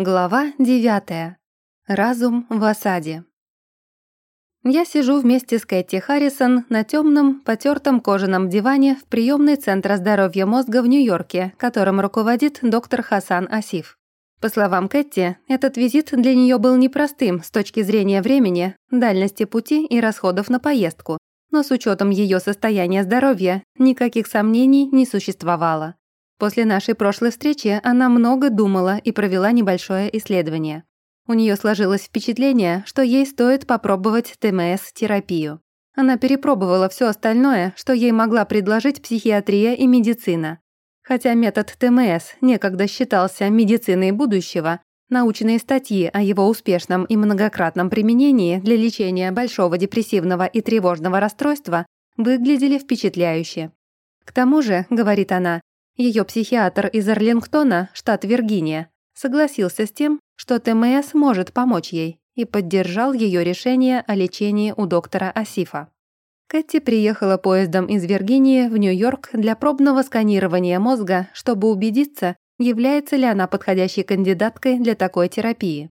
Глава 9. Разум в осаде. Я сижу вместе с Кэти Харрисон на темном, потертом кожаном диване в приемной Центра здоровья мозга в Нью-Йорке, которым руководит доктор Хасан Асиф. По словам Кэти, этот визит для нее был непростым с точки зрения времени, дальности пути и расходов на поездку, но с учетом ее состояния здоровья никаких сомнений не существовало. После нашей прошлой встречи она много думала и провела небольшое исследование. У нее сложилось впечатление, что ей стоит попробовать ТМС-терапию. Она перепробовала все остальное, что ей могла предложить психиатрия и медицина. Хотя метод ТМС некогда считался медициной будущего, научные статьи о его успешном и многократном применении для лечения большого депрессивного и тревожного расстройства выглядели впечатляюще. К тому же, говорит она, ее психиатр из Арлингтона, штат Виргиния, согласился с тем, что ТМС может помочь ей и поддержал ее решение о лечении у доктора Асифа. Кэти приехала поездом из Виргинии в Нью-Йорк для пробного сканирования мозга, чтобы убедиться, является ли она подходящей кандидаткой для такой терапии.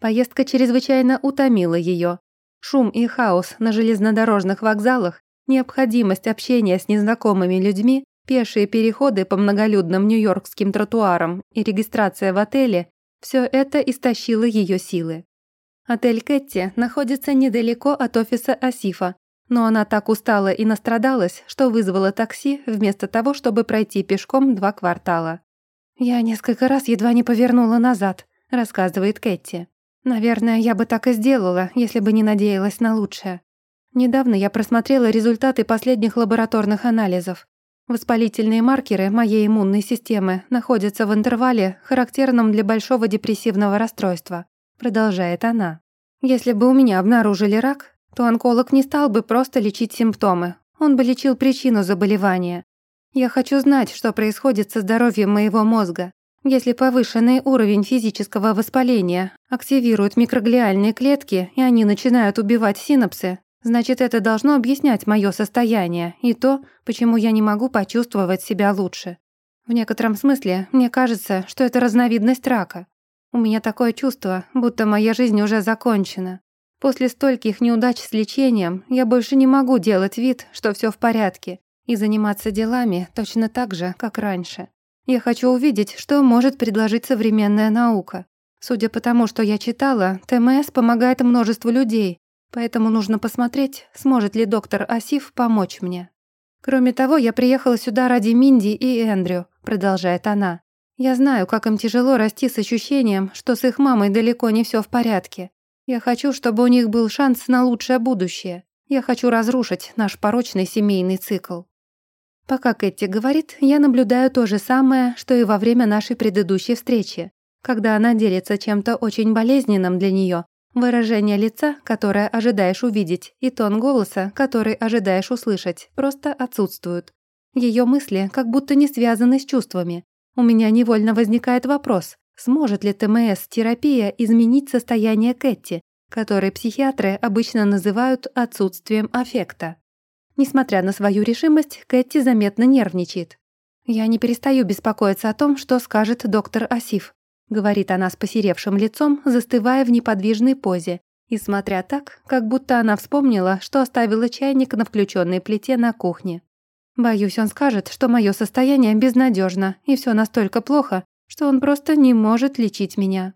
Поездка чрезвычайно утомила ее. Шум и хаос на железнодорожных вокзалах, необходимость общения с незнакомыми людьми Пешие переходы по многолюдным нью-йоркским тротуарам и регистрация в отеле – все это истощило ее силы. Отель Кэтти находится недалеко от офиса Асифа, но она так устала и настрадалась, что вызвала такси вместо того, чтобы пройти пешком два квартала. «Я несколько раз едва не повернула назад», – рассказывает Кэти. «Наверное, я бы так и сделала, если бы не надеялась на лучшее. Недавно я просмотрела результаты последних лабораторных анализов. Воспалительные маркеры моей иммунной системы находятся в интервале, характерном для большого депрессивного расстройства, продолжает она. Если бы у меня обнаружили рак, то онколог не стал бы просто лечить симптомы, он бы лечил причину заболевания. Я хочу знать, что происходит со здоровьем моего мозга. Если повышенный уровень физического воспаления активирует микроглиальные клетки, и они начинают убивать синапсы, Значит, это должно объяснять мое состояние и то, почему я не могу почувствовать себя лучше. В некотором смысле мне кажется, что это разновидность рака. У меня такое чувство, будто моя жизнь уже закончена. После стольких неудач с лечением я больше не могу делать вид, что все в порядке, и заниматься делами точно так же, как раньше. Я хочу увидеть, что может предложить современная наука. Судя по тому, что я читала, ТМС помогает множеству людей, Поэтому нужно посмотреть, сможет ли доктор Асиф помочь мне. Кроме того, я приехала сюда ради Минди и Эндрю, продолжает она. Я знаю, как им тяжело расти с ощущением, что с их мамой далеко не все в порядке. Я хочу, чтобы у них был шанс на лучшее будущее. Я хочу разрушить наш порочный семейный цикл. Пока Кэти говорит, я наблюдаю то же самое, что и во время нашей предыдущей встречи, когда она делится чем-то очень болезненным для нее Выражение лица, которое ожидаешь увидеть, и тон голоса, который ожидаешь услышать, просто отсутствуют. Ее мысли как будто не связаны с чувствами. У меня невольно возникает вопрос, сможет ли ТМС-терапия изменить состояние Кэти, которое психиатры обычно называют отсутствием аффекта. Несмотря на свою решимость, Кэти заметно нервничает. Я не перестаю беспокоиться о том, что скажет доктор Асиф говорит она с посеревшим лицом, застывая в неподвижной позе и смотря так, как будто она вспомнила, что оставила чайник на включенной плите на кухне. Боюсь, он скажет, что мое состояние безнадежно и все настолько плохо, что он просто не может лечить меня.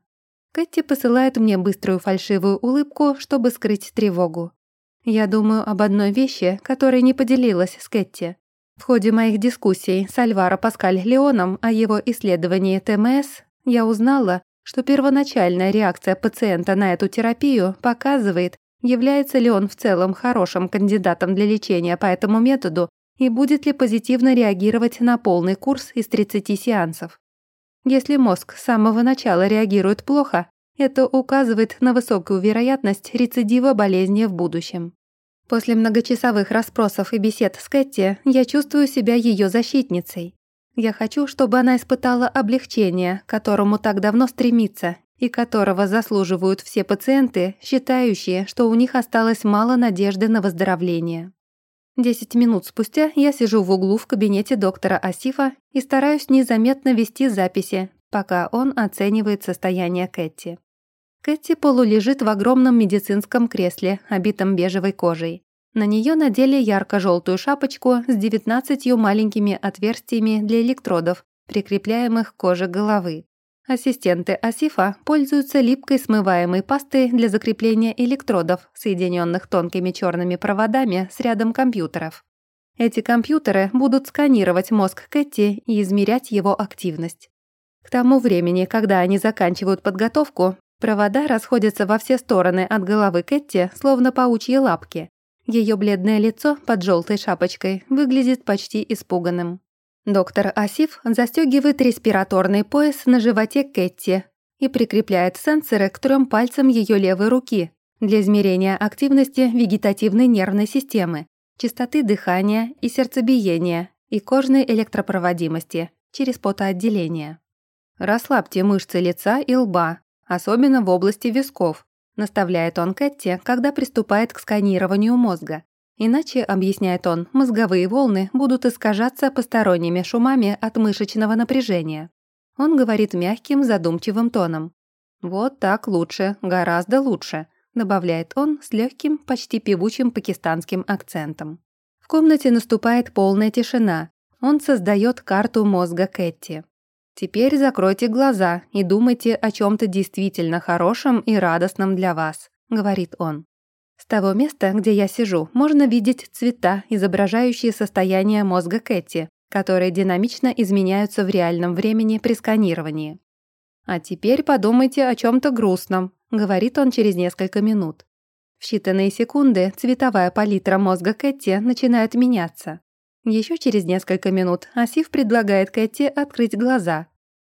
Кэти посылает мне быструю фальшивую улыбку, чтобы скрыть тревогу. Я думаю об одной вещи, которой не поделилась с Кэти. В ходе моих дискуссий с Альваро Паскаль Леоном о его исследовании ТМС я узнала, что первоначальная реакция пациента на эту терапию показывает, является ли он в целом хорошим кандидатом для лечения по этому методу и будет ли позитивно реагировать на полный курс из 30 сеансов. Если мозг с самого начала реагирует плохо, это указывает на высокую вероятность рецидива болезни в будущем. После многочасовых расспросов и бесед с Кэти я чувствую себя ее защитницей. Я хочу, чтобы она испытала облегчение, к которому так давно стремится, и которого заслуживают все пациенты, считающие, что у них осталось мало надежды на выздоровление. Десять минут спустя я сижу в углу в кабинете доктора Асифа и стараюсь незаметно вести записи, пока он оценивает состояние Кэти. Кэти полулежит в огромном медицинском кресле, обитом бежевой кожей. На нее надели ярко-желтую шапочку с 19 маленькими отверстиями для электродов, прикрепляемых к коже головы. Ассистенты Асифа пользуются липкой смываемой пастой для закрепления электродов, соединенных тонкими черными проводами с рядом компьютеров. Эти компьютеры будут сканировать мозг Кэти и измерять его активность. К тому времени, когда они заканчивают подготовку, провода расходятся во все стороны от головы Кэти, словно паучьи лапки. Ее бледное лицо под желтой шапочкой выглядит почти испуганным. Доктор Асиф застегивает респираторный пояс на животе Кэти и прикрепляет сенсоры к трем пальцам ее левой руки для измерения активности вегетативной нервной системы, частоты дыхания и сердцебиения и кожной электропроводимости через потоотделение. Расслабьте мышцы лица и лба, особенно в области висков, наставляет он Кэти, когда приступает к сканированию мозга. Иначе, объясняет он, мозговые волны будут искажаться посторонними шумами от мышечного напряжения. Он говорит мягким, задумчивым тоном. «Вот так лучше, гораздо лучше», добавляет он с легким, почти певучим пакистанским акцентом. В комнате наступает полная тишина. Он создает карту мозга Кэти. «Теперь закройте глаза и думайте о чем то действительно хорошем и радостном для вас», — говорит он. С того места, где я сижу, можно видеть цвета, изображающие состояние мозга Кэти, которые динамично изменяются в реальном времени при сканировании. «А теперь подумайте о чем то грустном», — говорит он через несколько минут. В считанные секунды цветовая палитра мозга Кэти начинает меняться. Еще через несколько минут Асиф предлагает Кэти открыть глаза.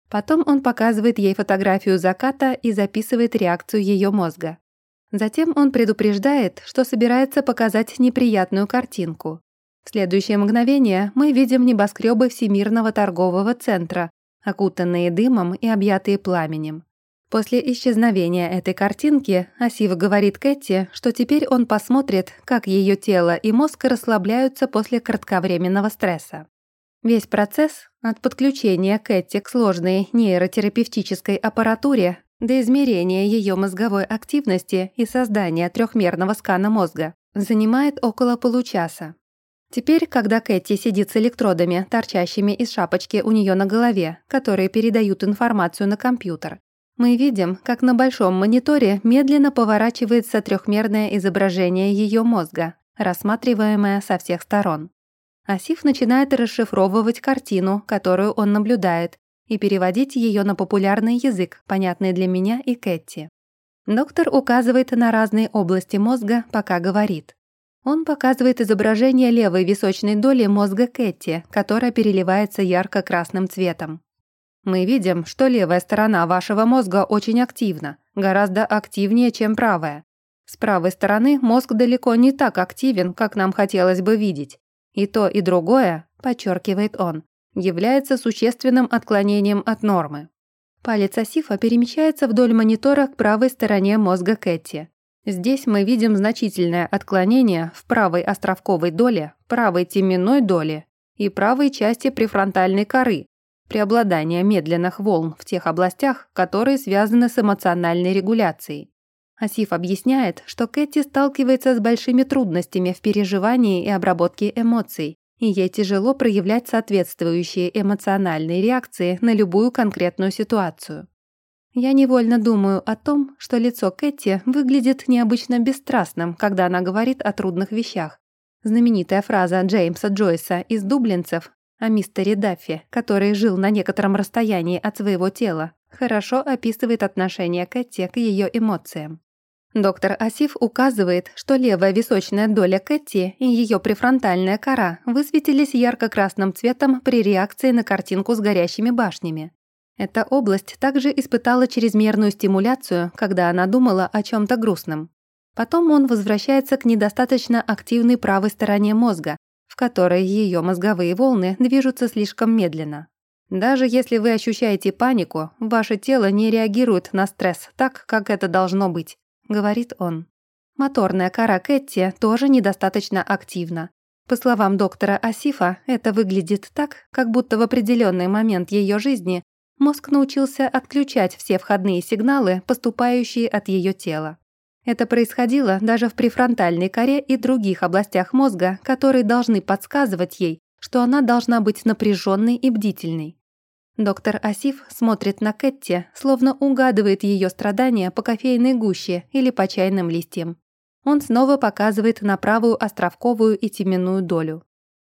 Потом он показывает ей фотографию заката и записывает реакцию ее мозга. Затем он предупреждает, что собирается показать неприятную картинку. В следующее мгновение мы видим небоскребы Всемирного торгового центра, окутанные дымом и объятые пламенем. После исчезновения этой картинки Асив говорит Кэти, что теперь он посмотрит, как ее тело и мозг расслабляются после кратковременного стресса. Весь процесс от подключения Кэти к сложной нейротерапевтической аппаратуре до измерения ее мозговой активности и создания трехмерного скана мозга занимает около получаса. Теперь, когда Кэти сидит с электродами, торчащими из шапочки у нее на голове, которые передают информацию на компьютер, мы видим, как на большом мониторе медленно поворачивается трехмерное изображение ее мозга, рассматриваемое со всех сторон. Асиф начинает расшифровывать картину, которую он наблюдает, и переводить ее на популярный язык, понятный для меня и Кэти. Доктор указывает на разные области мозга, пока говорит. Он показывает изображение левой височной доли мозга Кэти, которая переливается ярко-красным цветом. Мы видим, что левая сторона вашего мозга очень активна, гораздо активнее, чем правая. С правой стороны мозг далеко не так активен, как нам хотелось бы видеть. И то, и другое, подчеркивает он, является существенным отклонением от нормы. Палец Асифа перемещается вдоль монитора к правой стороне мозга Кэти. Здесь мы видим значительное отклонение в правой островковой доле, правой теменной доле и правой части префронтальной коры, преобладание медленных волн в тех областях, которые связаны с эмоциональной регуляцией. Асиф объясняет, что Кэти сталкивается с большими трудностями в переживании и обработке эмоций, и ей тяжело проявлять соответствующие эмоциональные реакции на любую конкретную ситуацию. Я невольно думаю о том, что лицо Кэти выглядит необычно бесстрастным, когда она говорит о трудных вещах. Знаменитая фраза Джеймса Джойса из «Дублинцев» о мистере Даффи, который жил на некотором расстоянии от своего тела, хорошо описывает отношение Кэти к ее эмоциям. Доктор Асиф указывает, что левая височная доля Кэти и ее префронтальная кора высветились ярко-красным цветом при реакции на картинку с горящими башнями. Эта область также испытала чрезмерную стимуляцию, когда она думала о чем то грустном. Потом он возвращается к недостаточно активной правой стороне мозга, в которой ее мозговые волны движутся слишком медленно. Даже если вы ощущаете панику, ваше тело не реагирует на стресс так, как это должно быть. — говорит он. Моторная кора Кэтти тоже недостаточно активна. По словам доктора Асифа, это выглядит так, как будто в определенный момент ее жизни мозг научился отключать все входные сигналы, поступающие от ее тела. Это происходило даже в префронтальной коре и других областях мозга, которые должны подсказывать ей, что она должна быть напряженной и бдительной. Доктор Асиф смотрит на Кэтти, словно угадывает ее страдания по кофейной гуще или по чайным листьям. Он снова показывает на правую островковую и теменную долю.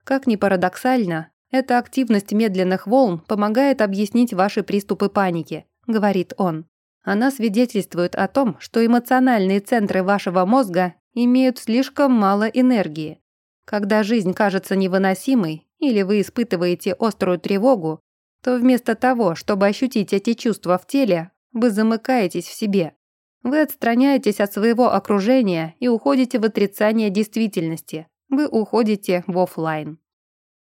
Как ни парадоксально, эта активность медленных волн помогает объяснить ваши приступы паники, говорит он. Она свидетельствует о том, что эмоциональные центры вашего мозга имеют слишком мало энергии. Когда жизнь кажется невыносимой или вы испытываете острую тревогу, то вместо того, чтобы ощутить эти чувства в теле, вы замыкаетесь в себе. Вы отстраняетесь от своего окружения и уходите в отрицание действительности. Вы уходите в офлайн.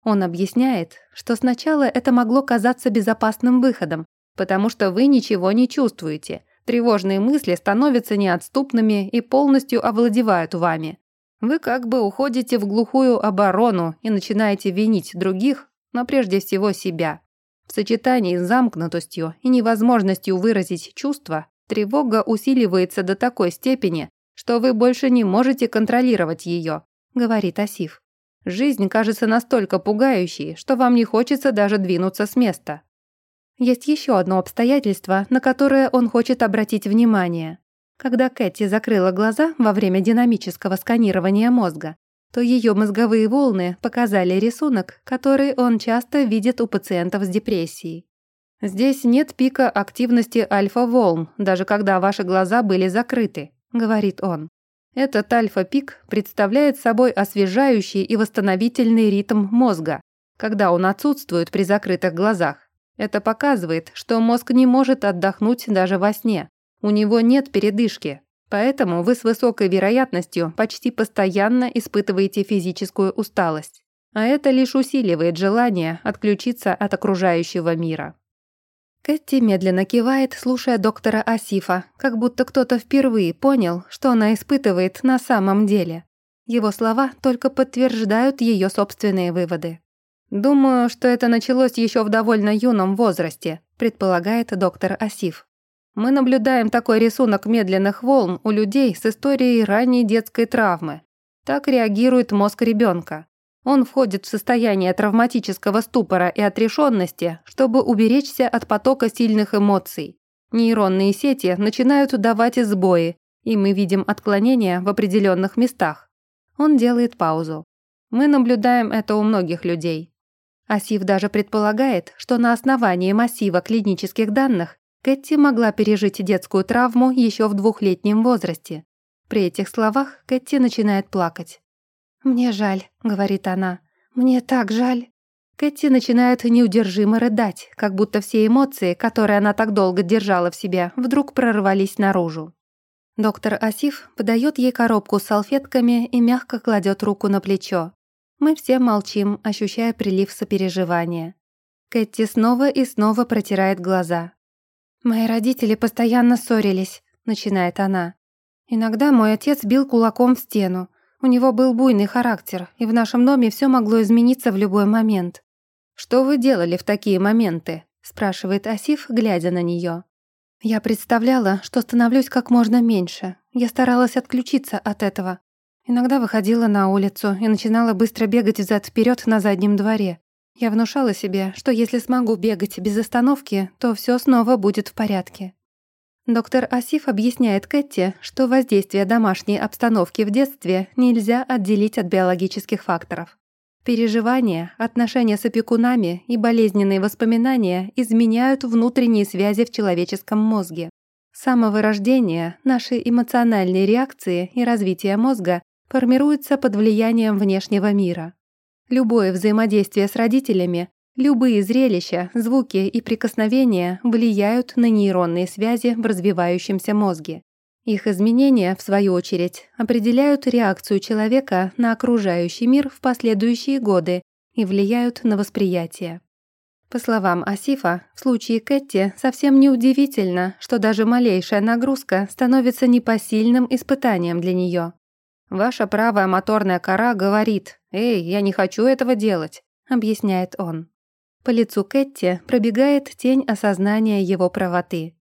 Он объясняет, что сначала это могло казаться безопасным выходом, потому что вы ничего не чувствуете. Тревожные мысли становятся неотступными и полностью овладевают вами. Вы как бы уходите в глухую оборону и начинаете винить других, но прежде всего себя. В сочетании с замкнутостью и невозможностью выразить чувства, тревога усиливается до такой степени, что вы больше не можете контролировать ее, говорит Асиф. Жизнь кажется настолько пугающей, что вам не хочется даже двинуться с места. Есть еще одно обстоятельство, на которое он хочет обратить внимание. Когда Кэти закрыла глаза во время динамического сканирования мозга, то ее мозговые волны показали рисунок, который он часто видит у пациентов с депрессией. «Здесь нет пика активности альфа-волн, даже когда ваши глаза были закрыты», — говорит он. Этот альфа-пик представляет собой освежающий и восстановительный ритм мозга, когда он отсутствует при закрытых глазах. Это показывает, что мозг не может отдохнуть даже во сне. У него нет передышки. Поэтому вы с высокой вероятностью почти постоянно испытываете физическую усталость. А это лишь усиливает желание отключиться от окружающего мира. Кэти медленно кивает, слушая доктора Асифа, как будто кто-то впервые понял, что она испытывает на самом деле. Его слова только подтверждают ее собственные выводы. «Думаю, что это началось еще в довольно юном возрасте», предполагает доктор Асиф. «Мы наблюдаем такой рисунок медленных волн у людей с историей ранней детской травмы. Так реагирует мозг ребенка. Он входит в состояние травматического ступора и отрешенности, чтобы уберечься от потока сильных эмоций. Нейронные сети начинают давать сбои, и мы видим отклонения в определенных местах. Он делает паузу. Мы наблюдаем это у многих людей. Асив даже предполагает, что на основании массива клинических данных Кэти могла пережить детскую травму еще в двухлетнем возрасте. При этих словах Кэти начинает плакать. «Мне жаль», — говорит она. «Мне так жаль». Кэти начинает неудержимо рыдать, как будто все эмоции, которые она так долго держала в себе, вдруг прорвались наружу. Доктор Асиф подает ей коробку с салфетками и мягко кладет руку на плечо. Мы все молчим, ощущая прилив сопереживания. Кэти снова и снова протирает глаза. «Мои родители постоянно ссорились», — начинает она. «Иногда мой отец бил кулаком в стену. У него был буйный характер, и в нашем доме все могло измениться в любой момент». «Что вы делали в такие моменты?» — спрашивает Асиф, глядя на нее. «Я представляла, что становлюсь как можно меньше. Я старалась отключиться от этого. Иногда выходила на улицу и начинала быстро бегать взад вперед на заднем дворе. Я внушала себе, что если смогу бегать без остановки, то все снова будет в порядке. Доктор Асиф объясняет Кэти, что воздействие домашней обстановки в детстве нельзя отделить от биологических факторов. Переживания, отношения с опекунами и болезненные воспоминания изменяют внутренние связи в человеческом мозге. С самого рождения наши эмоциональные реакции и развитие мозга формируется под влиянием внешнего мира. Любое взаимодействие с родителями, любые зрелища, звуки и прикосновения влияют на нейронные связи в развивающемся мозге. Их изменения, в свою очередь, определяют реакцию человека на окружающий мир в последующие годы и влияют на восприятие. По словам Асифа, в случае Кэти совсем неудивительно, что даже малейшая нагрузка становится непосильным испытанием для нее. «Ваша правая моторная кора говорит, «Эй, я не хочу этого делать», — объясняет он. По лицу Кэтти пробегает тень осознания его правоты.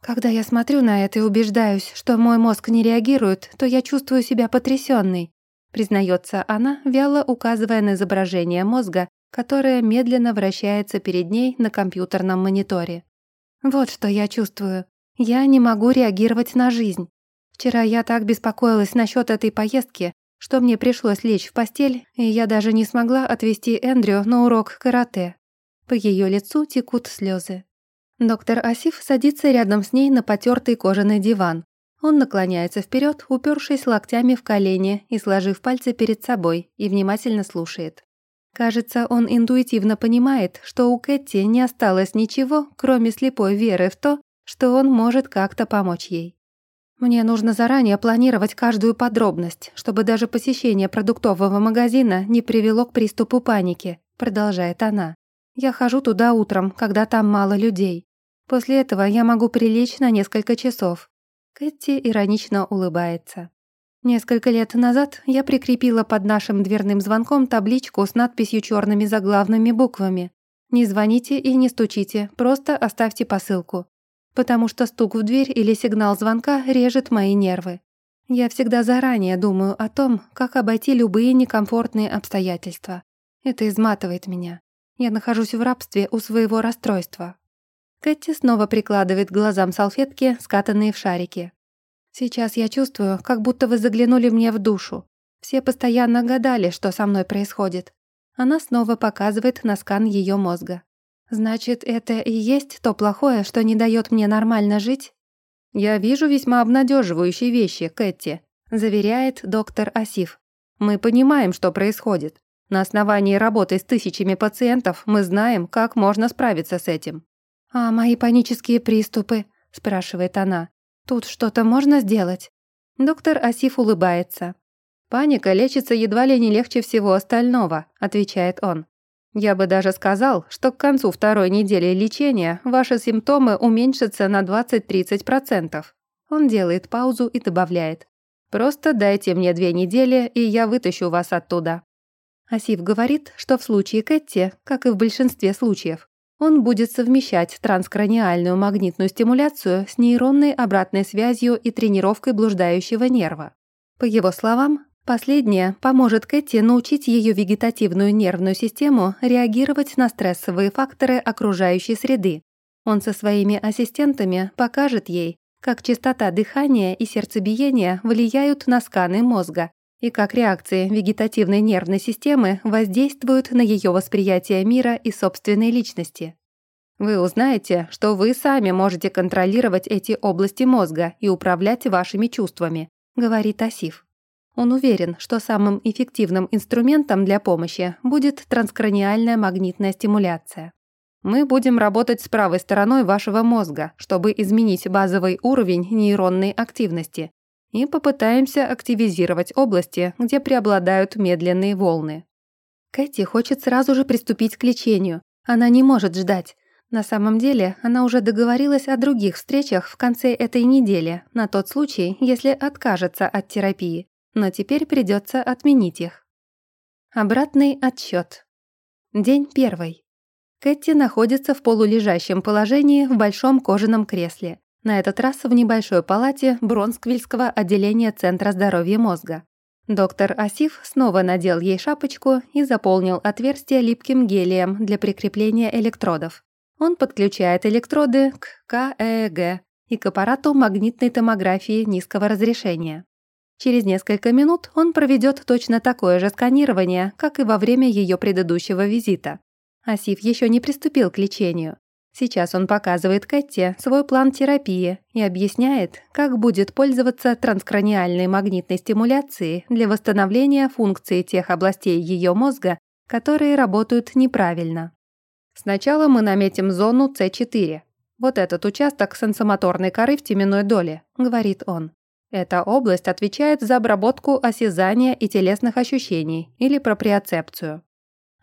Когда я смотрю на это и убеждаюсь, что мой мозг не реагирует, то я чувствую себя потрясённой, признается она, вяло указывая на изображение мозга, которое медленно вращается перед ней на компьютерном мониторе. Вот что я чувствую. Я не могу реагировать на жизнь. Вчера я так беспокоилась насчет этой поездки, что мне пришлось лечь в постель, и я даже не смогла отвезти Эндрю на урок карате. По ее лицу текут слезы. Доктор Асиф садится рядом с ней на потертый кожаный диван. Он наклоняется вперед, упершись локтями в колени и сложив пальцы перед собой, и внимательно слушает. Кажется, он интуитивно понимает, что у Кэти не осталось ничего, кроме слепой веры в то, что он может как-то помочь ей. Мне нужно заранее планировать каждую подробность, чтобы даже посещение продуктового магазина не привело к приступу паники, продолжает она. Я хожу туда утром, когда там мало людей. После этого я могу прилечь на несколько часов. Кэти иронично улыбается. Несколько лет назад я прикрепила под нашим дверным звонком табличку с надписью черными заглавными буквами. «Не звоните и не стучите, просто оставьте посылку» потому что стук в дверь или сигнал звонка режет мои нервы. Я всегда заранее думаю о том, как обойти любые некомфортные обстоятельства. Это изматывает меня. Я нахожусь в рабстве у своего расстройства. Кэти снова прикладывает к глазам салфетки, скатанные в шарики. Сейчас я чувствую, как будто вы заглянули мне в душу. Все постоянно гадали, что со мной происходит. Она снова показывает на скан ее мозга. Значит, это и есть то плохое, что не дает мне нормально жить? Я вижу весьма обнадеживающие вещи, Кэти, заверяет доктор Асиф. Мы понимаем, что происходит. На основании работы с тысячами пациентов мы знаем, как можно справиться с этим. А мои панические приступы, спрашивает она. Тут что-то можно сделать? Доктор Асиф улыбается. Паника лечится едва ли не легче всего остального, отвечает он. Я бы даже сказал, что к концу второй недели лечения ваши симптомы уменьшатся на 20-30%. Он делает паузу и добавляет. «Просто дайте мне две недели, и я вытащу вас оттуда». Асиф говорит, что в случае Кэтти, как и в большинстве случаев, он будет совмещать транскраниальную магнитную стимуляцию с нейронной обратной связью и тренировкой блуждающего нерва. По его словам, Последнее поможет Кэти научить ее вегетативную нервную систему реагировать на стрессовые факторы окружающей среды. Он со своими ассистентами покажет ей, как частота дыхания и сердцебиения влияют на сканы мозга и как реакции вегетативной нервной системы воздействуют на ее восприятие мира и собственной личности. Вы узнаете, что вы сами можете контролировать эти области мозга и управлять вашими чувствами, говорит Асиф. Он уверен, что самым эффективным инструментом для помощи будет транскраниальная магнитная стимуляция. Мы будем работать с правой стороной вашего мозга, чтобы изменить базовый уровень нейронной активности, и попытаемся активизировать области, где преобладают медленные волны. Кэти хочет сразу же приступить к лечению. Она не может ждать. На самом деле, она уже договорилась о других встречах в конце этой недели, на тот случай, если откажется от терапии но теперь придется отменить их. Обратный отсчет. День первый. Кэти находится в полулежащем положении в большом кожаном кресле, на этот раз в небольшой палате Бронсквильского отделения Центра здоровья мозга. Доктор Асиф снова надел ей шапочку и заполнил отверстие липким гелием для прикрепления электродов. Он подключает электроды к КЭЭГ и к аппарату магнитной томографии низкого разрешения. Через несколько минут он проведет точно такое же сканирование, как и во время ее предыдущего визита. Асиф еще не приступил к лечению. Сейчас он показывает Кэти свой план терапии и объясняет, как будет пользоваться транскраниальной магнитной стимуляцией для восстановления функции тех областей ее мозга, которые работают неправильно. Сначала мы наметим зону С4. Вот этот участок сенсомоторной коры в теменной доле, говорит он. Эта область отвечает за обработку осязания и телесных ощущений или проприоцепцию.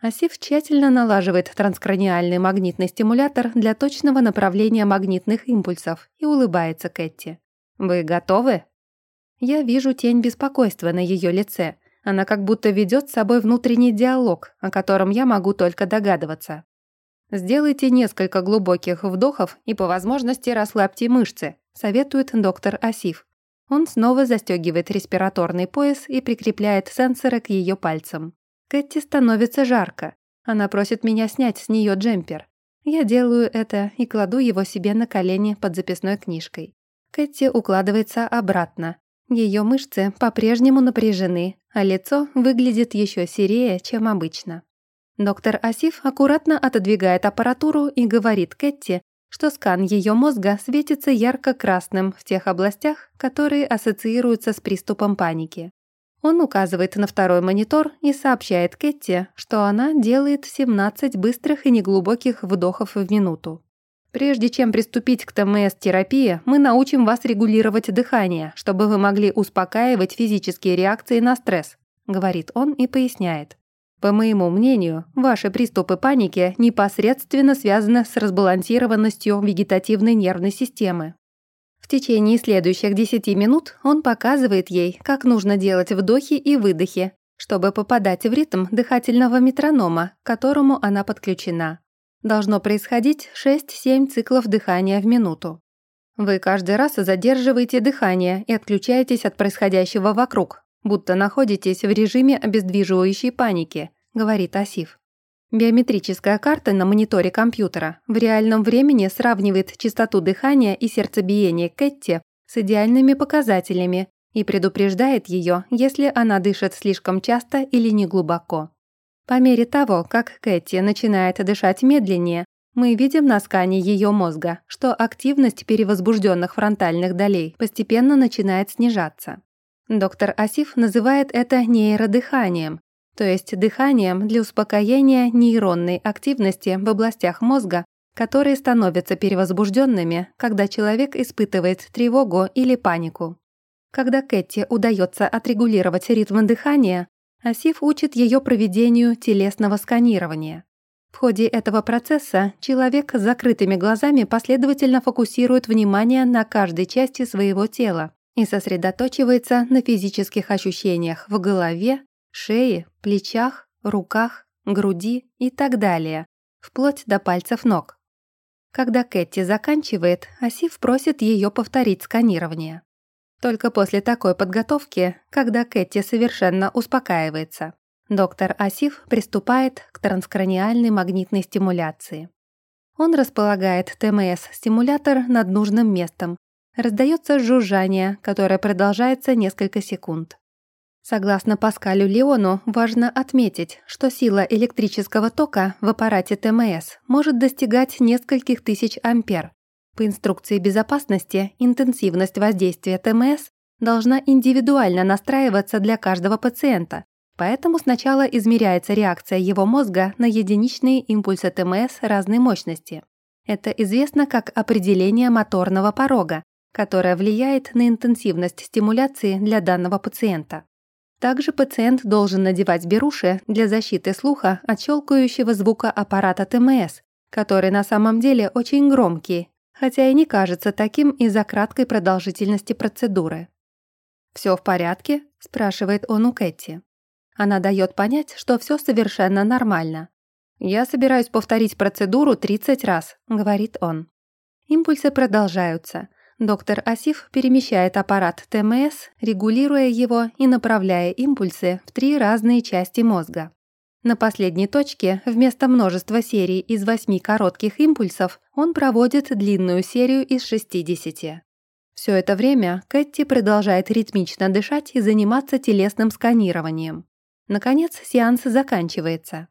Асиф тщательно налаживает транскраниальный магнитный стимулятор для точного направления магнитных импульсов и улыбается Кэти. «Вы готовы?» Я вижу тень беспокойства на ее лице. Она как будто ведет с собой внутренний диалог, о котором я могу только догадываться. Сделайте несколько глубоких вдохов и по возможности расслабьте мышцы, советует доктор Асиф. Он снова застегивает респираторный пояс и прикрепляет сенсоры к ее пальцам. Кэти становится жарко. Она просит меня снять с нее джемпер. Я делаю это и кладу его себе на колени под записной книжкой. Кэти укладывается обратно. Ее мышцы по-прежнему напряжены, а лицо выглядит еще серее, чем обычно. Доктор Асиф аккуратно отодвигает аппаратуру и говорит Кэти, что скан ее мозга светится ярко-красным в тех областях, которые ассоциируются с приступом паники. Он указывает на второй монитор и сообщает Кэти, что она делает 17 быстрых и неглубоких вдохов в минуту. Прежде чем приступить к ТМС-терапии, мы научим вас регулировать дыхание, чтобы вы могли успокаивать физические реакции на стресс, говорит он и поясняет. По моему мнению, ваши приступы паники непосредственно связаны с разбалансированностью вегетативной нервной системы. В течение следующих 10 минут он показывает ей, как нужно делать вдохи и выдохи, чтобы попадать в ритм дыхательного метронома, к которому она подключена. Должно происходить 6-7 циклов дыхания в минуту. Вы каждый раз задерживаете дыхание и отключаетесь от происходящего вокруг, будто находитесь в режиме обездвиживающей паники, говорит Асиф. Биометрическая карта на мониторе компьютера в реальном времени сравнивает частоту дыхания и сердцебиения Кэтти с идеальными показателями и предупреждает ее, если она дышит слишком часто или неглубоко. По мере того, как Кэти начинает дышать медленнее, мы видим на скане ее мозга, что активность перевозбужденных фронтальных долей постепенно начинает снижаться. Доктор Асиф называет это нейродыханием, то есть дыханием для успокоения нейронной активности в областях мозга, которые становятся перевозбужденными, когда человек испытывает тревогу или панику. Когда Кэти удается отрегулировать ритм дыхания, Асиф учит ее проведению телесного сканирования. В ходе этого процесса человек с закрытыми глазами последовательно фокусирует внимание на каждой части своего тела, и сосредоточивается на физических ощущениях в голове, шее, плечах, руках, груди и так далее, вплоть до пальцев ног. Когда Кэти заканчивает, Асиф просит ее повторить сканирование. Только после такой подготовки, когда Кэти совершенно успокаивается, доктор Асиф приступает к транскраниальной магнитной стимуляции. Он располагает ТМС-стимулятор над нужным местом Раздается жужжание, которое продолжается несколько секунд. Согласно Паскалю Леону, важно отметить, что сила электрического тока в аппарате ТМС может достигать нескольких тысяч ампер. По инструкции безопасности, интенсивность воздействия ТМС должна индивидуально настраиваться для каждого пациента, поэтому сначала измеряется реакция его мозга на единичные импульсы ТМС разной мощности. Это известно как определение моторного порога, которая влияет на интенсивность стимуляции для данного пациента. Также пациент должен надевать беруши для защиты слуха от щелкающего звука аппарата ТМС, который на самом деле очень громкий, хотя и не кажется таким из-за краткой продолжительности процедуры. «Всё в порядке?» – спрашивает он у Кэти. Она дает понять, что все совершенно нормально. «Я собираюсь повторить процедуру 30 раз», – говорит он. Импульсы продолжаются. Доктор Асиф перемещает аппарат ТМС, регулируя его и направляя импульсы в три разные части мозга. На последней точке, вместо множества серий из восьми коротких импульсов, он проводит длинную серию из 60. Все это время Кэти продолжает ритмично дышать и заниматься телесным сканированием. Наконец, сеанс заканчивается.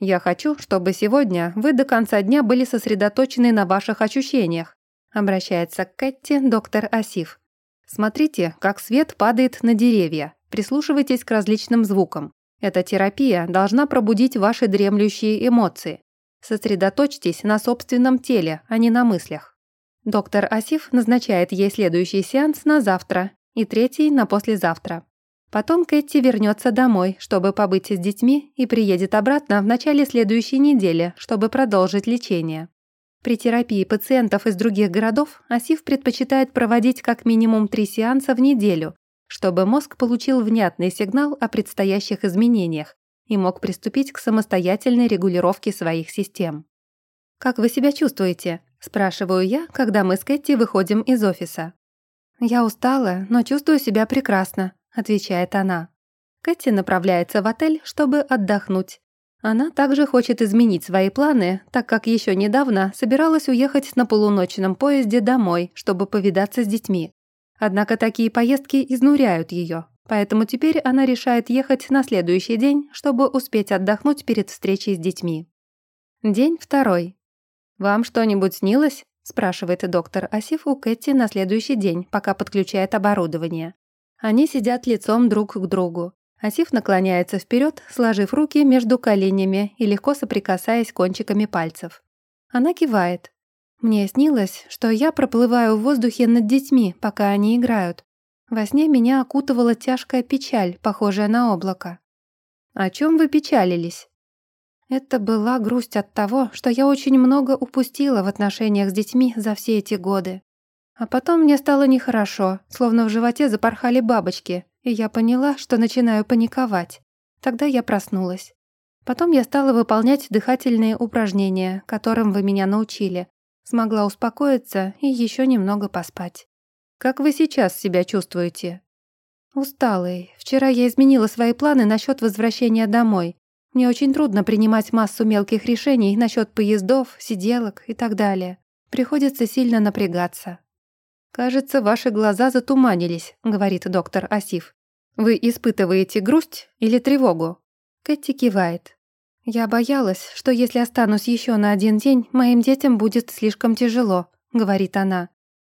«Я хочу, чтобы сегодня вы до конца дня были сосредоточены на ваших ощущениях, Обращается к Кэти доктор Асиф. Смотрите, как свет падает на деревья. Прислушивайтесь к различным звукам. Эта терапия должна пробудить ваши дремлющие эмоции. Сосредоточьтесь на собственном теле, а не на мыслях. Доктор Асиф назначает ей следующий сеанс на завтра и третий на послезавтра. Потом Кэти вернется домой, чтобы побыть с детьми и приедет обратно в начале следующей недели, чтобы продолжить лечение. При терапии пациентов из других городов Асиф предпочитает проводить как минимум три сеанса в неделю, чтобы мозг получил внятный сигнал о предстоящих изменениях и мог приступить к самостоятельной регулировке своих систем. «Как вы себя чувствуете?» – спрашиваю я, когда мы с Кэти выходим из офиса. «Я устала, но чувствую себя прекрасно», – отвечает она. Кэти направляется в отель, чтобы отдохнуть. Она также хочет изменить свои планы, так как еще недавно собиралась уехать на полуночном поезде домой, чтобы повидаться с детьми. Однако такие поездки изнуряют ее, поэтому теперь она решает ехать на следующий день, чтобы успеть отдохнуть перед встречей с детьми. День второй. «Вам что-нибудь снилось?» – спрашивает доктор Асиф у Кэти на следующий день, пока подключает оборудование. Они сидят лицом друг к другу. Асиф наклоняется вперед, сложив руки между коленями и легко соприкасаясь кончиками пальцев. Она кивает. «Мне снилось, что я проплываю в воздухе над детьми, пока они играют. Во сне меня окутывала тяжкая печаль, похожая на облако». «О чем вы печалились?» Это была грусть от того, что я очень много упустила в отношениях с детьми за все эти годы. А потом мне стало нехорошо, словно в животе запорхали бабочки, и я поняла, что начинаю паниковать. Тогда я проснулась. Потом я стала выполнять дыхательные упражнения, которым вы меня научили. Смогла успокоиться и еще немного поспать. Как вы сейчас себя чувствуете? Усталый. Вчера я изменила свои планы насчет возвращения домой. Мне очень трудно принимать массу мелких решений насчет поездов, сиделок и так далее. Приходится сильно напрягаться. «Кажется, ваши глаза затуманились», — говорит доктор Асиф. «Вы испытываете грусть или тревогу?» Кэти кивает. «Я боялась, что если останусь еще на один день, моим детям будет слишком тяжело», — говорит она.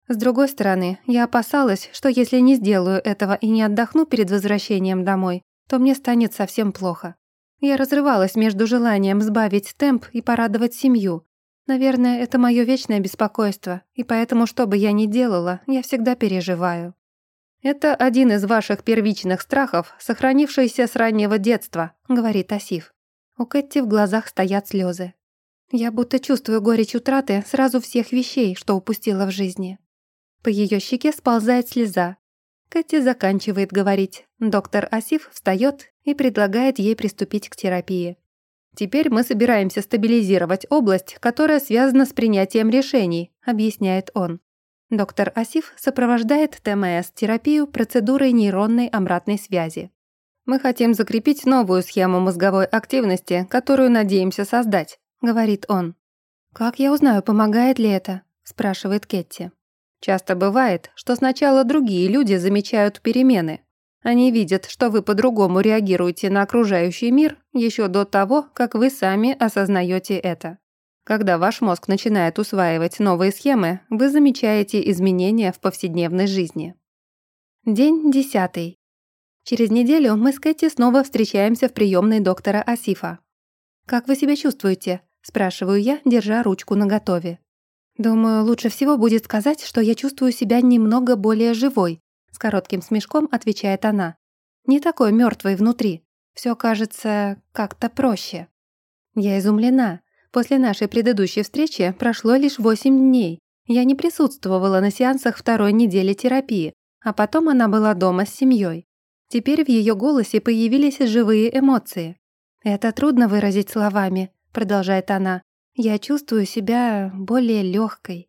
С другой стороны, я опасалась, что если не сделаю этого и не отдохну перед возвращением домой, то мне станет совсем плохо. Я разрывалась между желанием сбавить темп и порадовать семью. Наверное, это мое вечное беспокойство, и поэтому, что бы я ни делала, я всегда переживаю. «Это один из ваших первичных страхов, сохранившийся с раннего детства», — говорит Асиф. У Кэти в глазах стоят слезы. Я будто чувствую горечь утраты сразу всех вещей, что упустила в жизни. По ее щеке сползает слеза. Кэти заканчивает говорить. Доктор Асиф встает и предлагает ей приступить к терапии. «Теперь мы собираемся стабилизировать область, которая связана с принятием решений», объясняет он. Доктор Асиф сопровождает ТМС-терапию процедурой нейронной обратной связи. «Мы хотим закрепить новую схему мозговой активности, которую надеемся создать», говорит он. «Как я узнаю, помогает ли это?» спрашивает Кетти. Часто бывает, что сначала другие люди замечают перемены, они видят, что вы по-другому реагируете на окружающий мир еще до того, как вы сами осознаете это. Когда ваш мозг начинает усваивать новые схемы, вы замечаете изменения в повседневной жизни. День десятый. Через неделю мы с Кэти снова встречаемся в приемной доктора Асифа. «Как вы себя чувствуете?» – спрашиваю я, держа ручку наготове. Думаю, лучше всего будет сказать, что я чувствую себя немного более живой, коротким смешком отвечает она. Не такой мертвый внутри. Все кажется как-то проще. Я изумлена. После нашей предыдущей встречи прошло лишь восемь дней. Я не присутствовала на сеансах второй недели терапии, а потом она была дома с семьей. Теперь в ее голосе появились живые эмоции. «Это трудно выразить словами», — продолжает она. «Я чувствую себя более легкой».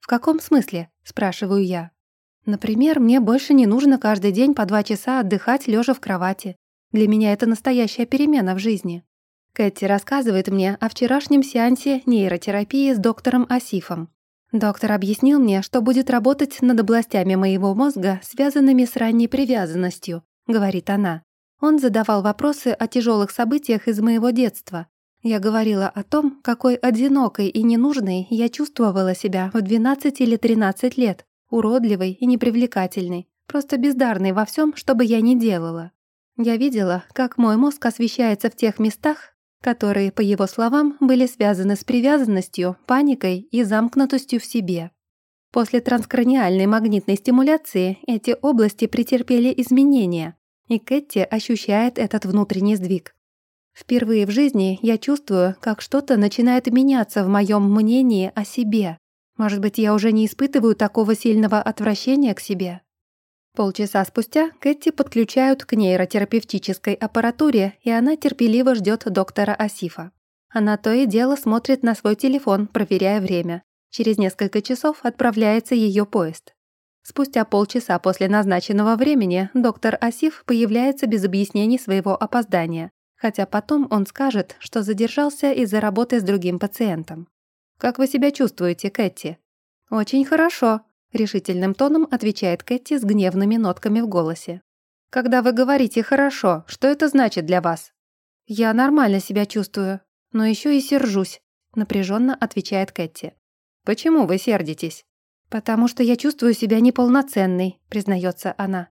«В каком смысле?» — спрашиваю я. Например, мне больше не нужно каждый день по два часа отдыхать лежа в кровати. Для меня это настоящая перемена в жизни. Кэти рассказывает мне о вчерашнем сеансе нейротерапии с доктором Асифом. Доктор объяснил мне, что будет работать над областями моего мозга, связанными с ранней привязанностью, говорит она. Он задавал вопросы о тяжелых событиях из моего детства. Я говорила о том, какой одинокой и ненужной я чувствовала себя в 12 или 13 лет, уродливой и непривлекательной, просто бездарной во всем, что бы я ни делала. Я видела, как мой мозг освещается в тех местах, которые, по его словам, были связаны с привязанностью, паникой и замкнутостью в себе. После транскраниальной магнитной стимуляции эти области претерпели изменения, и Кэти ощущает этот внутренний сдвиг. Впервые в жизни я чувствую, как что-то начинает меняться в моем мнении о себе. Может быть, я уже не испытываю такого сильного отвращения к себе? Полчаса спустя Кэти подключают к нейротерапевтической аппаратуре, и она терпеливо ждет доктора Асифа. Она то и дело смотрит на свой телефон, проверяя время. Через несколько часов отправляется ее поезд. Спустя полчаса после назначенного времени доктор Асиф появляется без объяснений своего опоздания, хотя потом он скажет, что задержался из-за работы с другим пациентом. «Как вы себя чувствуете, Кэти?» «Очень хорошо», — решительным тоном отвечает Кэти с гневными нотками в голосе. «Когда вы говорите «хорошо», что это значит для вас?» «Я нормально себя чувствую, но еще и сержусь», — напряженно отвечает Кэти. «Почему вы сердитесь?» «Потому что я чувствую себя неполноценной», — признается она.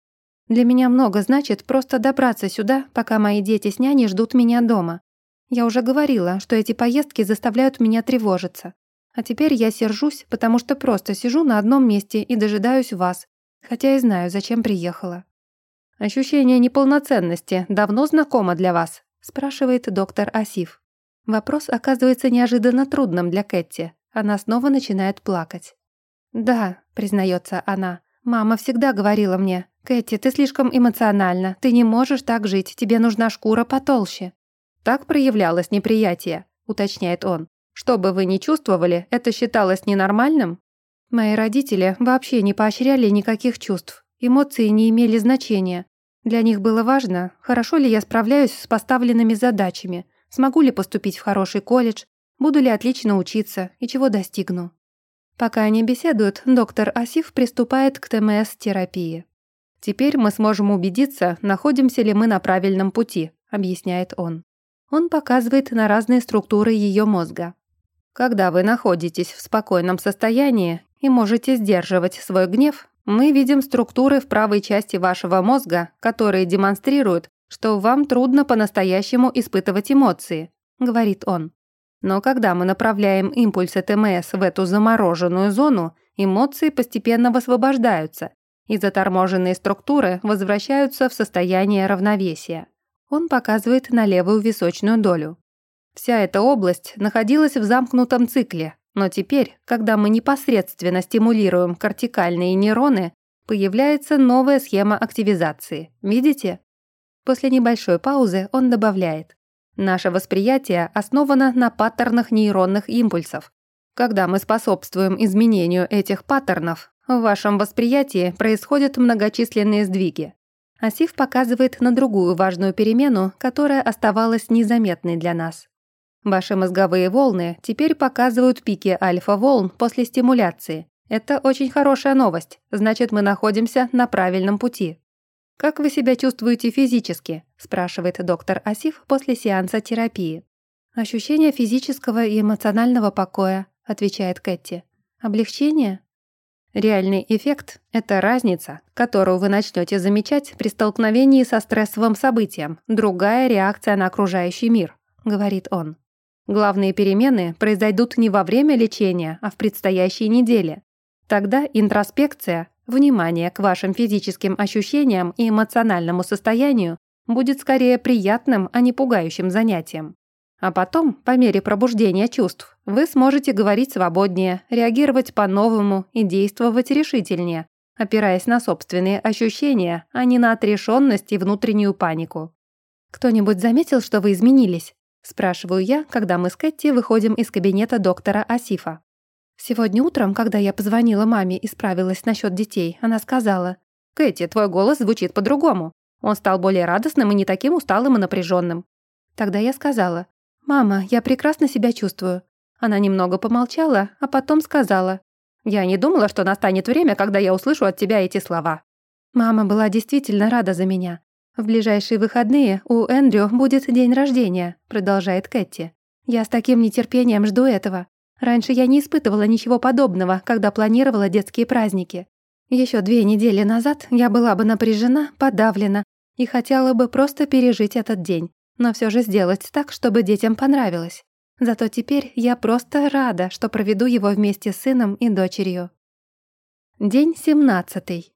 «Для меня много значит просто добраться сюда, пока мои дети с няней ждут меня дома. Я уже говорила, что эти поездки заставляют меня тревожиться. А теперь я сержусь, потому что просто сижу на одном месте и дожидаюсь вас, хотя и знаю, зачем приехала». «Ощущение неполноценности давно знакомо для вас?» — спрашивает доктор Асиф. Вопрос оказывается неожиданно трудным для Кэти. Она снова начинает плакать. «Да», — признается она, — «мама всегда говорила мне, Кэти, ты слишком эмоциональна, ты не можешь так жить, тебе нужна шкура потолще». «Так проявлялось неприятие», — уточняет он. «Что бы вы ни чувствовали, это считалось ненормальным?» Мои родители вообще не поощряли никаких чувств, эмоции не имели значения. Для них было важно, хорошо ли я справляюсь с поставленными задачами, смогу ли поступить в хороший колледж, буду ли отлично учиться и чего достигну. Пока они беседуют, доктор Асиф приступает к ТМС-терапии. «Теперь мы сможем убедиться, находимся ли мы на правильном пути», — объясняет он. Он показывает на разные структуры ее мозга. Когда вы находитесь в спокойном состоянии и можете сдерживать свой гнев, мы видим структуры в правой части вашего мозга, которые демонстрируют, что вам трудно по-настоящему испытывать эмоции, говорит он. Но когда мы направляем импульсы ТМС в эту замороженную зону, эмоции постепенно высвобождаются, и заторможенные структуры возвращаются в состояние равновесия. Он показывает на левую височную долю. Вся эта область находилась в замкнутом цикле, но теперь, когда мы непосредственно стимулируем кортикальные нейроны, появляется новая схема активизации. Видите? После небольшой паузы он добавляет. Наше восприятие основано на паттернах нейронных импульсов. Когда мы способствуем изменению этих паттернов, в вашем восприятии происходят многочисленные сдвиги. Асиф показывает на другую важную перемену, которая оставалась незаметной для нас. Ваши мозговые волны теперь показывают пики альфа-волн после стимуляции. Это очень хорошая новость, значит, мы находимся на правильном пути. «Как вы себя чувствуете физически?» – спрашивает доктор Асиф после сеанса терапии. «Ощущение физического и эмоционального покоя», – отвечает Кэти. «Облегчение?» Реальный эффект – это разница, которую вы начнете замечать при столкновении со стрессовым событием, другая реакция на окружающий мир, говорит он. Главные перемены произойдут не во время лечения, а в предстоящей неделе. Тогда интроспекция, Внимание к вашим физическим ощущениям и эмоциональному состоянию будет скорее приятным, а не пугающим занятием. А потом, по мере пробуждения чувств, вы сможете говорить свободнее, реагировать по-новому и действовать решительнее, опираясь на собственные ощущения, а не на отрешенность и внутреннюю панику. «Кто-нибудь заметил, что вы изменились?» – спрашиваю я, когда мы с Кэти выходим из кабинета доктора Асифа. Сегодня утром, когда я позвонила маме и справилась насчет детей, она сказала, «Кэти, твой голос звучит по-другому. Он стал более радостным и не таким усталым и напряженным. Тогда я сказала, «Мама, я прекрасно себя чувствую». Она немного помолчала, а потом сказала, «Я не думала, что настанет время, когда я услышу от тебя эти слова». Мама была действительно рада за меня. В ближайшие выходные у Эндрю будет день рождения, продолжает Кэти. Я с таким нетерпением жду этого. Раньше я не испытывала ничего подобного, когда планировала детские праздники. Еще две недели назад я была бы напряжена, подавлена и хотела бы просто пережить этот день, но все же сделать так, чтобы детям понравилось. Зато теперь я просто рада, что проведу его вместе с сыном и дочерью. День семнадцатый.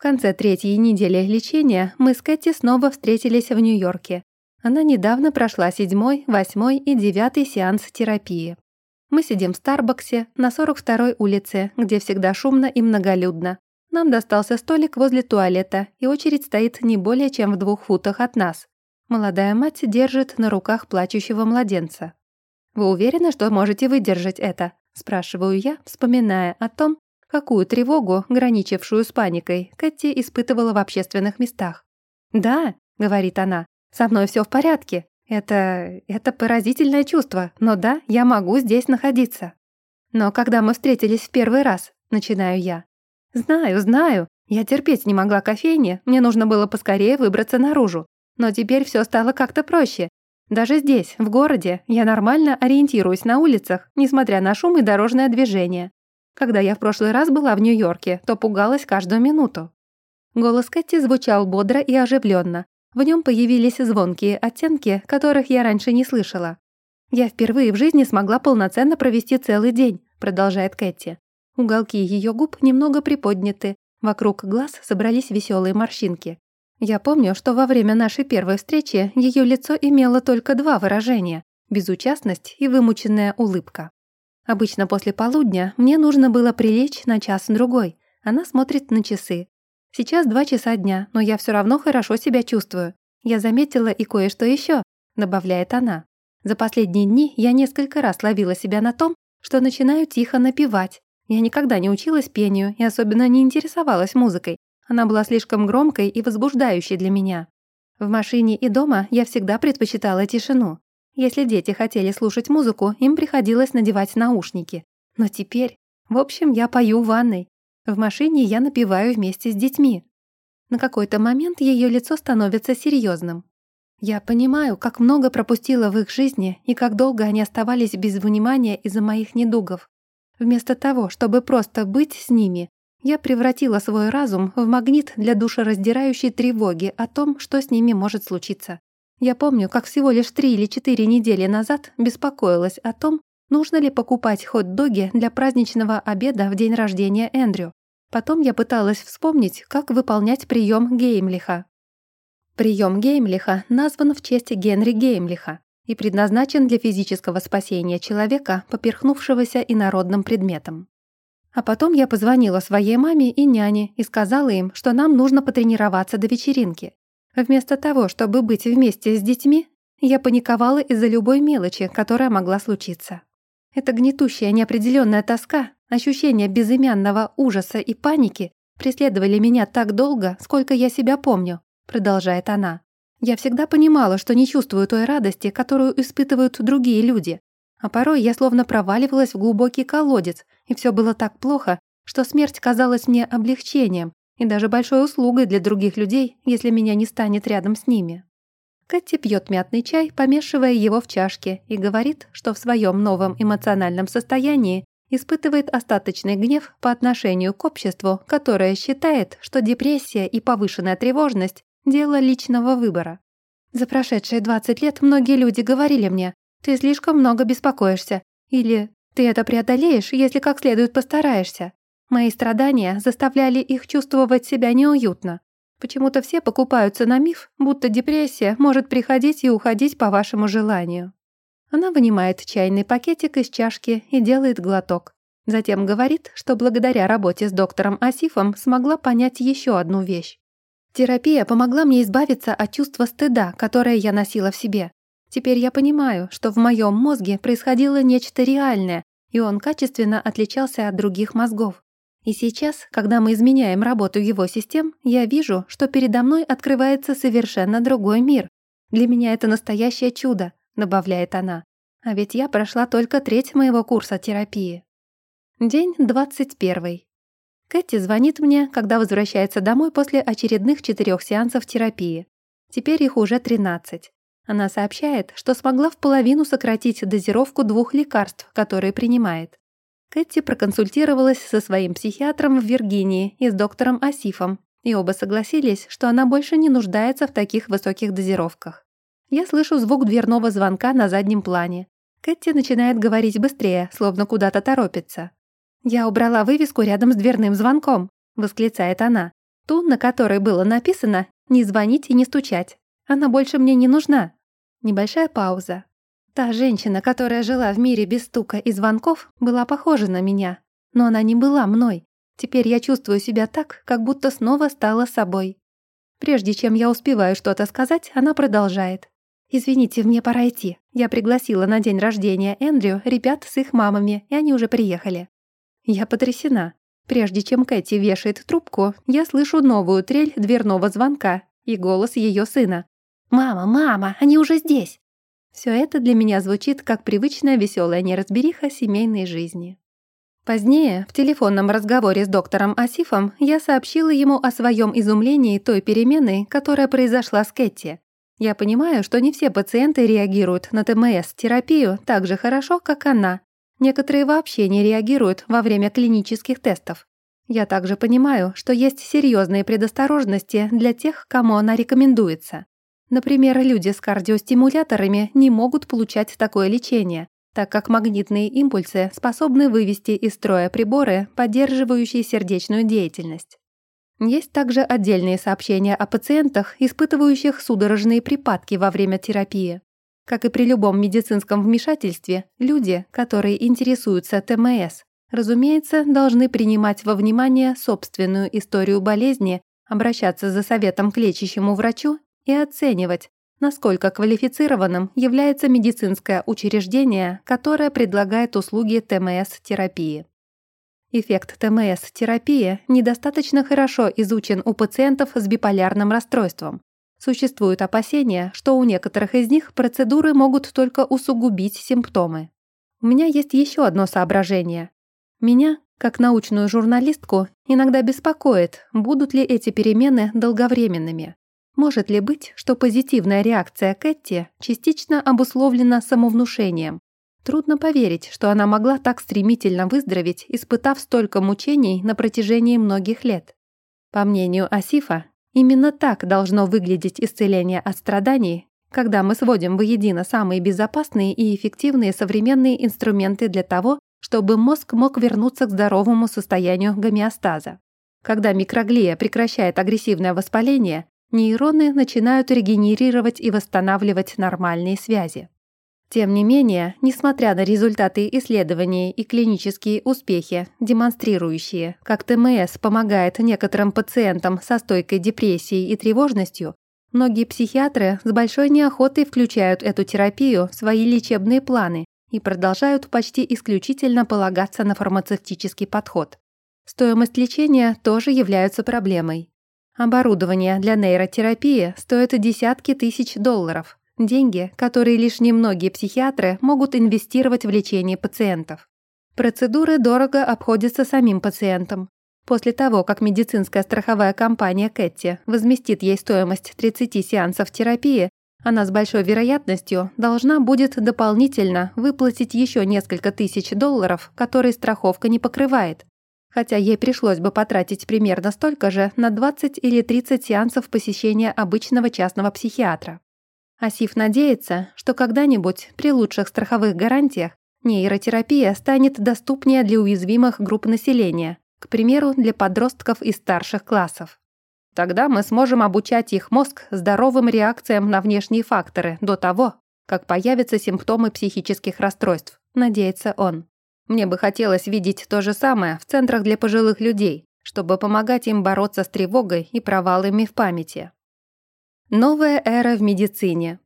В конце третьей недели лечения мы с Кэти снова встретились в Нью-Йорке. Она недавно прошла седьмой, восьмой и девятый сеанс терапии. Мы сидим в Старбаксе на 42-й улице, где всегда шумно и многолюдно. Нам достался столик возле туалета, и очередь стоит не более чем в двух футах от нас. Молодая мать держит на руках плачущего младенца. Вы уверены, что можете выдержать это?» — спрашиваю я, вспоминая о том, какую тревогу, граничившую с паникой, Кэти испытывала в общественных местах. «Да», — говорит она, — «со мной все в порядке. Это... это поразительное чувство, но да, я могу здесь находиться». «Но когда мы встретились в первый раз», — начинаю я. «Знаю, знаю. Я терпеть не могла кофейни, мне нужно было поскорее выбраться наружу. Но теперь все стало как-то проще. Даже здесь, в городе, я нормально ориентируюсь на улицах, несмотря на шум и дорожное движение. Когда я в прошлый раз была в Нью-Йорке, то пугалась каждую минуту. Голос Кэти звучал бодро и оживленно. В нем появились звонкие оттенки, которых я раньше не слышала. «Я впервые в жизни смогла полноценно провести целый день», продолжает Кэти. Уголки ее губ немного приподняты, вокруг глаз собрались веселые морщинки. Я помню, что во время нашей первой встречи ее лицо имело только два выражения – безучастность и вымученная улыбка. Обычно после полудня мне нужно было прилечь на час-другой. Она смотрит на часы. Сейчас два часа дня, но я все равно хорошо себя чувствую. Я заметила и кое-что еще, добавляет она. За последние дни я несколько раз ловила себя на том, что начинаю тихо напевать. Я никогда не училась пению и особенно не интересовалась музыкой, она была слишком громкой и возбуждающей для меня. В машине и дома я всегда предпочитала тишину. Если дети хотели слушать музыку, им приходилось надевать наушники. Но теперь... В общем, я пою в ванной. В машине я напеваю вместе с детьми. На какой-то момент ее лицо становится серьезным. Я понимаю, как много пропустила в их жизни и как долго они оставались без внимания из-за моих недугов. Вместо того, чтобы просто быть с ними, я превратила свой разум в магнит для душераздирающей тревоги о том, что с ними может случиться. Я помню, как всего лишь три или четыре недели назад беспокоилась о том, нужно ли покупать хот-доги для праздничного обеда в день рождения Эндрю. Потом я пыталась вспомнить, как выполнять прием Геймлиха. Прием Геймлиха назван в честь Генри Геймлиха и предназначен для физического спасения человека, поперхнувшегося инородным предметом. А потом я позвонила своей маме и няне и сказала им, что нам нужно потренироваться до вечеринки. Вместо того, чтобы быть вместе с детьми, я паниковала из-за любой мелочи, которая могла случиться. Эта гнетущая неопределенная тоска, ощущение безымянного ужаса и паники преследовали меня так долго, сколько я себя помню, продолжает она. Я всегда понимала, что не чувствую той радости, которую испытывают другие люди, а порой я словно проваливалась в глубокий колодец, и все было так плохо, что смерть казалась мне облегчением и даже большой услугой для других людей, если меня не станет рядом с ними. Кэти пьет мятный чай, помешивая его в чашке, и говорит, что в своем новом эмоциональном состоянии испытывает остаточный гнев по отношению к обществу, которое считает, что депрессия и повышенная тревожность – дело личного выбора. За прошедшие 20 лет многие люди говорили мне, ты слишком много беспокоишься. Или ты это преодолеешь, если как следует постараешься. Мои страдания заставляли их чувствовать себя неуютно. Почему-то все покупаются на миф, будто депрессия может приходить и уходить по вашему желанию. Она вынимает чайный пакетик из чашки и делает глоток. Затем говорит, что благодаря работе с доктором Асифом смогла понять еще одну вещь. Терапия помогла мне избавиться от чувства стыда, которое я носила в себе. Теперь я понимаю, что в моем мозге происходило нечто реальное, и он качественно отличался от других мозгов. И сейчас, когда мы изменяем работу его систем, я вижу, что передо мной открывается совершенно другой мир. Для меня это настоящее чудо, добавляет она. А ведь я прошла только треть моего курса терапии. День 21. Кэти звонит мне, когда возвращается домой после очередных четырех сеансов терапии. Теперь их уже 13. Она сообщает, что смогла в половину сократить дозировку двух лекарств, которые принимает. Кэти проконсультировалась со своим психиатром в Виргинии и с доктором Асифом, и оба согласились, что она больше не нуждается в таких высоких дозировках. Я слышу звук дверного звонка на заднем плане. Кэти начинает говорить быстрее, словно куда-то торопится. «Я убрала вывеску рядом с дверным звонком», — восклицает она. Ту, на которой было написано «Не звонить и не стучать». Она больше мне не нужна. Небольшая пауза. Та женщина, которая жила в мире без стука и звонков, была похожа на меня. Но она не была мной. Теперь я чувствую себя так, как будто снова стала собой. Прежде чем я успеваю что-то сказать, она продолжает. «Извините, мне пора идти. Я пригласила на день рождения Эндрю ребят с их мамами, и они уже приехали. Я потрясена. Прежде чем Кэти вешает трубку, я слышу новую трель дверного звонка и голос ее сына. «Мама, мама, они уже здесь!» Все это для меня звучит как привычная веселая неразбериха семейной жизни. Позднее, в телефонном разговоре с доктором Асифом, я сообщила ему о своем изумлении той перемены, которая произошла с Кэти. Я понимаю, что не все пациенты реагируют на ТМС-терапию так же хорошо, как она. Некоторые вообще не реагируют во время клинических тестов. Я также понимаю, что есть серьезные предосторожности для тех, кому она рекомендуется. Например, люди с кардиостимуляторами не могут получать такое лечение, так как магнитные импульсы способны вывести из строя приборы, поддерживающие сердечную деятельность. Есть также отдельные сообщения о пациентах, испытывающих судорожные припадки во время терапии. Как и при любом медицинском вмешательстве, люди, которые интересуются ТМС, разумеется, должны принимать во внимание собственную историю болезни, обращаться за советом к лечащему врачу и оценивать, насколько квалифицированным является медицинское учреждение, которое предлагает услуги ТМС-терапии. Эффект ТМС-терапии недостаточно хорошо изучен у пациентов с биполярным расстройством. Существуют опасения, что у некоторых из них процедуры могут только усугубить симптомы. У меня есть еще одно соображение. Меня, как научную журналистку, иногда беспокоит, будут ли эти перемены долговременными. Может ли быть, что позитивная реакция Кэти частично обусловлена самовнушением? Трудно поверить, что она могла так стремительно выздороветь, испытав столько мучений на протяжении многих лет. По мнению Асифа, именно так должно выглядеть исцеление от страданий, когда мы сводим воедино самые безопасные и эффективные современные инструменты для того, чтобы мозг мог вернуться к здоровому состоянию гомеостаза. Когда микроглия прекращает агрессивное воспаление, нейроны начинают регенерировать и восстанавливать нормальные связи. Тем не менее, несмотря на результаты исследований и клинические успехи, демонстрирующие, как ТМС помогает некоторым пациентам со стойкой депрессией и тревожностью, многие психиатры с большой неохотой включают эту терапию в свои лечебные планы и продолжают почти исключительно полагаться на фармацевтический подход. Стоимость лечения тоже является проблемой. Оборудование для нейротерапии стоит десятки тысяч долларов. Деньги, которые лишь немногие психиатры могут инвестировать в лечение пациентов. Процедуры дорого обходятся самим пациентам. После того, как медицинская страховая компания Кэтти возместит ей стоимость 30 сеансов терапии, она с большой вероятностью должна будет дополнительно выплатить еще несколько тысяч долларов, которые страховка не покрывает, хотя ей пришлось бы потратить примерно столько же на 20 или 30 сеансов посещения обычного частного психиатра. Асиф надеется, что когда-нибудь при лучших страховых гарантиях нейротерапия станет доступнее для уязвимых групп населения, к примеру, для подростков из старших классов. Тогда мы сможем обучать их мозг здоровым реакциям на внешние факторы до того, как появятся симптомы психических расстройств, надеется он. Мне бы хотелось видеть то же самое в центрах для пожилых людей, чтобы помогать им бороться с тревогой и провалами в памяти. Новая эра в медицине.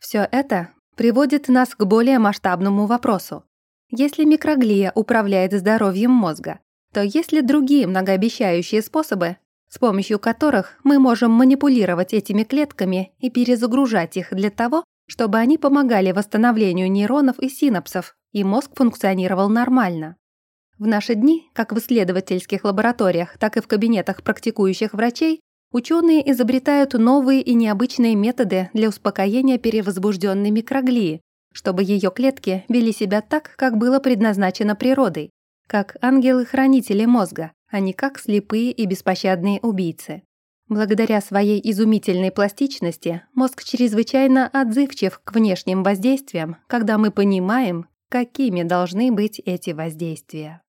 Все это приводит нас к более масштабному вопросу. Если микроглия управляет здоровьем мозга, то есть ли другие многообещающие способы, с помощью которых мы можем манипулировать этими клетками и перезагружать их для того, чтобы они помогали восстановлению нейронов и синапсов, и мозг функционировал нормально. В наши дни, как в исследовательских лабораториях, так и в кабинетах практикующих врачей, ученые изобретают новые и необычные методы для успокоения перевозбужденной микроглии, чтобы ее клетки вели себя так, как было предназначено природой, как ангелы-хранители мозга, а не как слепые и беспощадные убийцы. Благодаря своей изумительной пластичности мозг чрезвычайно отзывчив к внешним воздействиям, когда мы понимаем, какими должны быть эти воздействия.